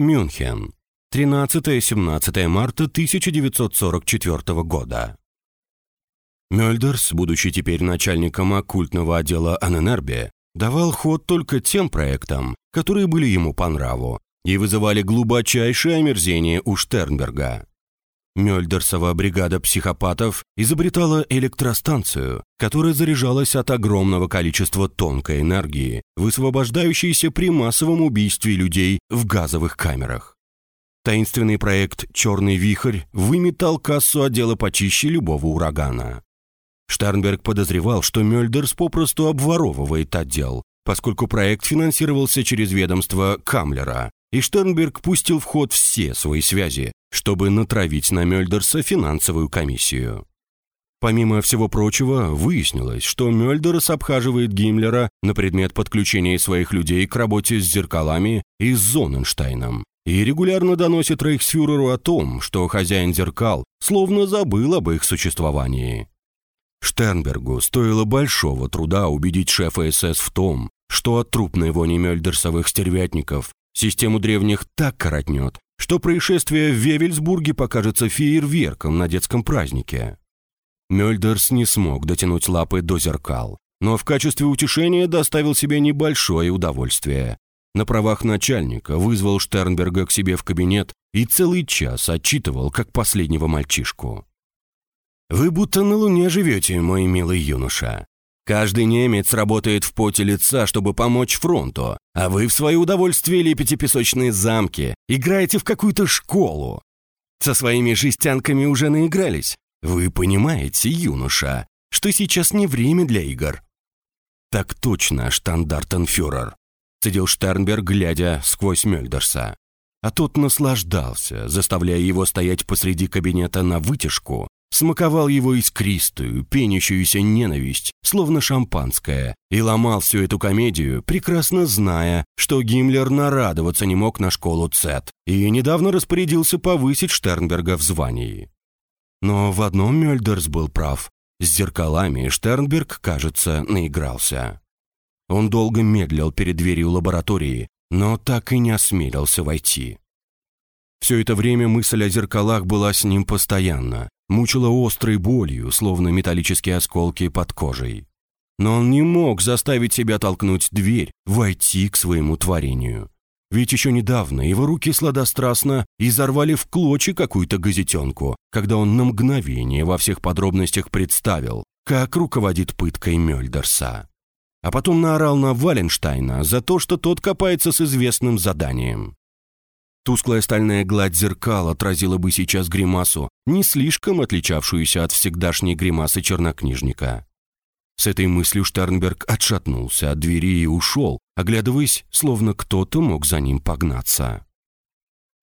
Мюнхен. 13-17 марта 1944 года. Мёльдерс, будучи теперь начальником оккультного отдела Аненербе, давал ход только тем проектам, которые были ему по нраву и вызывали глубочайшее омерзение у Штернберга. Мёльдерсова бригада психопатов изобретала электростанцию, которая заряжалась от огромного количества тонкой энергии, высвобождающейся при массовом убийстве людей в газовых камерах. Таинственный проект «Черный вихрь» выметал кассу отдела почище любого урагана. Штернберг подозревал, что Мёльдерс попросту обворовывает отдел, поскольку проект финансировался через ведомство Камлера, и Штернберг пустил в ход все свои связи, чтобы натравить на Мёльдерса финансовую комиссию. Помимо всего прочего, выяснилось, что Мёльдерс обхаживает Гиммлера на предмет подключения своих людей к работе с зеркалами и с Зоненштейном и регулярно доносит Рейхсфюреру о том, что хозяин зеркал словно забыл об их существовании. Штернбергу стоило большого труда убедить шефа СС в том, что от трупной вони мёльдерсовых стервятников систему древних так коротнет, что происшествие в Вевельсбурге покажется фейерверком на детском празднике. Мёльдерс не смог дотянуть лапы до зеркал, но в качестве утешения доставил себе небольшое удовольствие. На правах начальника вызвал Штернберга к себе в кабинет и целый час отчитывал, как последнего мальчишку. «Вы будто на Луне живете, мой милый юноша. Каждый немец работает в поте лица, чтобы помочь фронту, а вы в свое удовольствие лепите песочные замки, играете в какую-то школу. Со своими жестянками уже наигрались. Вы понимаете, юноша, что сейчас не время для игр». «Так точно, штандартенфюрер», — цедил Штернберг, глядя сквозь Мёльдерса. А тот наслаждался, заставляя его стоять посреди кабинета на вытяжку смаковал его искристую, пенящуюся ненависть, словно шампанское, и ломал всю эту комедию, прекрасно зная, что Гиммлер нарадоваться не мог на школу ЦЕТ и недавно распорядился повысить Штернберга в звании. Но в одном Мёльдерс был прав. С зеркалами Штернберг, кажется, наигрался. Он долго медлил перед дверью лаборатории, но так и не осмелился войти. Все это время мысль о зеркалах была с ним постоянно, мучила острой болью, словно металлические осколки под кожей. Но он не мог заставить себя толкнуть дверь, войти к своему творению. Ведь еще недавно его руки сладострастно изорвали в клочья какую-то газетенку, когда он на мгновение во всех подробностях представил, как руководит пыткой Мёльдерса. А потом наорал на Валенштейна за то, что тот копается с известным заданием. Тусклая стальная гладь зеркал отразила бы сейчас гримасу, не слишком отличавшуюся от всегдашней гримасы чернокнижника. С этой мыслью Штернберг отшатнулся от двери и ушел, оглядываясь, словно кто-то мог за ним погнаться.